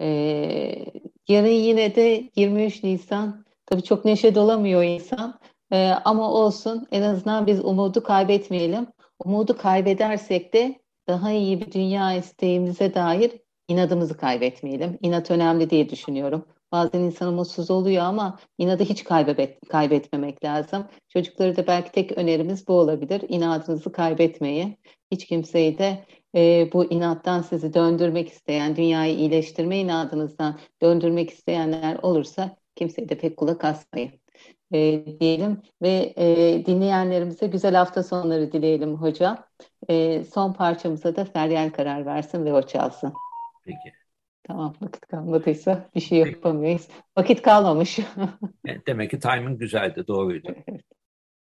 E, yarın yine de 23 Nisan. Tabii çok neşe dolamıyor insan. E, ama olsun en azından biz umudu kaybetmeyelim. Umudu kaybedersek de daha iyi bir dünya isteğimize dair inadımızı kaybetmeyelim. İnat önemli diye düşünüyorum. Bazen insan mutsuz oluyor ama inadı hiç kaybet, kaybetmemek lazım. Çocukları da belki tek önerimiz bu olabilir. İnadınızı kaybetmeyin. Hiç kimseyi de e, bu inattan sizi döndürmek isteyen, dünyayı iyileştirme inadınızdan döndürmek isteyenler olursa kimseye de pek kulak asmayın e, diyelim ve e, dinleyenlerimize güzel hafta sonları dileyelim hocam. E, son parçamıza da Feryal karar versin ve o çalsın. Peki. Tamam vakit kalmadıysa bir şey yapamayız. Vakit kalmamış. Demek ki timing güzeldi, doğruydu.